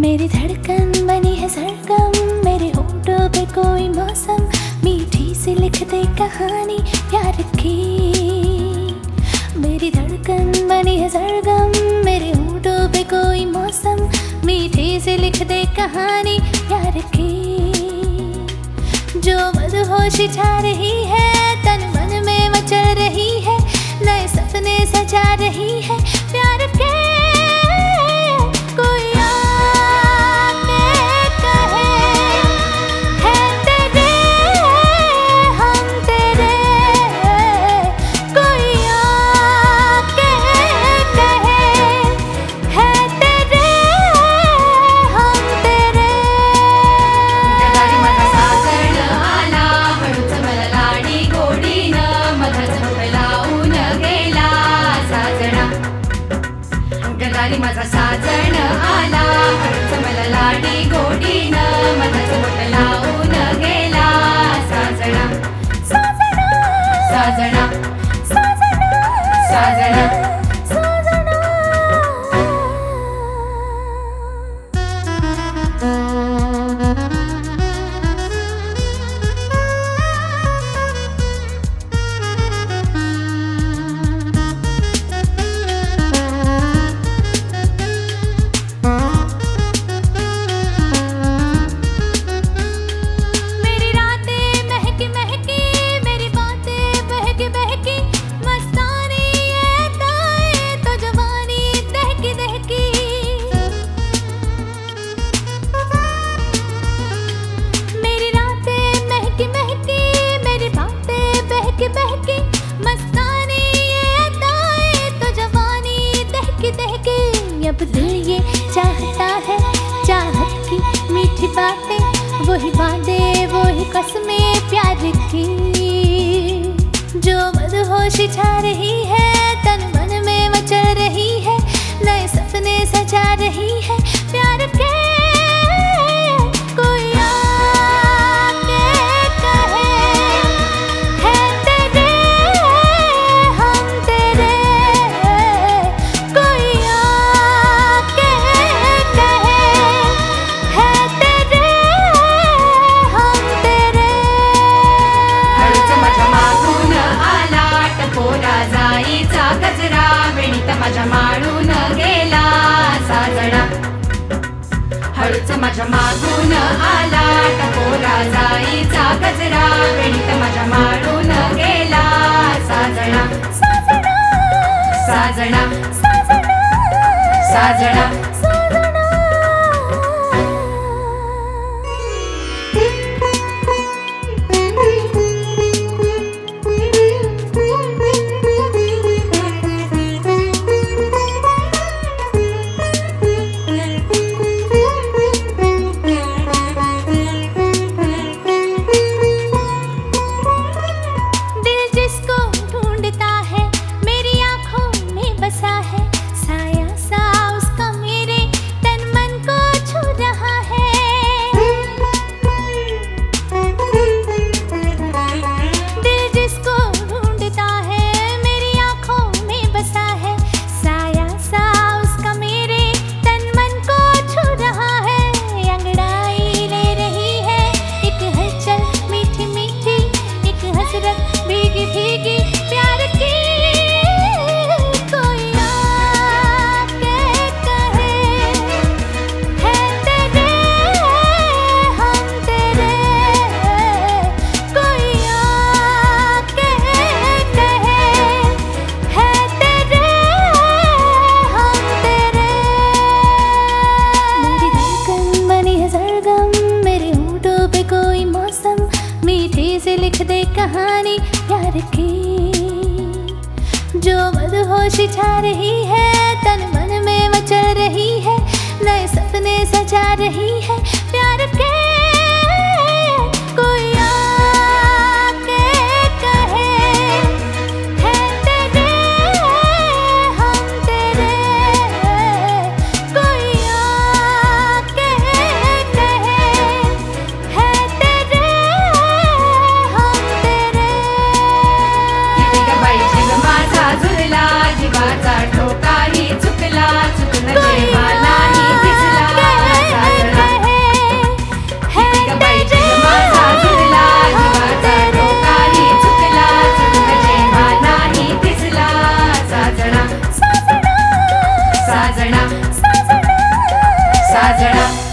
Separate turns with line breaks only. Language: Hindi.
मेरी धड़कन बनी है सरगम, मेरे होठों पे कोई मौसम, मीठी सी लिख दे कहानी प्यार की। मेरी धड़कन बनी है सरगम, मेरे होठों पे कोई मौसम, मीठी सी लिख दे कहानी प्यार की। जो मदहोशी छा रही है
दारी माझा साजण आला. हळूच मला लाडी गोडीनं मधाच बोट लावून गेला. साजणा. साजणा. साजणा. साजणा.
बहकी ये तो जवानी दहकी दहकी। अब दिल ये चाहता है, चाहत की मीठी बातें, वही बातें वही कसमें प्यार की। जो मदहोशी छा रही है, तन मन में मचल रही है, नए सपने सजा रही है
माझ्या मागून आला टपोरा जाईचा गजरा गणित माझ्या माळून गेला. साजणा. साजणा. साजणा. साजणा.
दे कहानी प्यार की। जो मदहोशी छा रही है, तन मन में मचल रही है, नए सपने सजा रही है Sajara.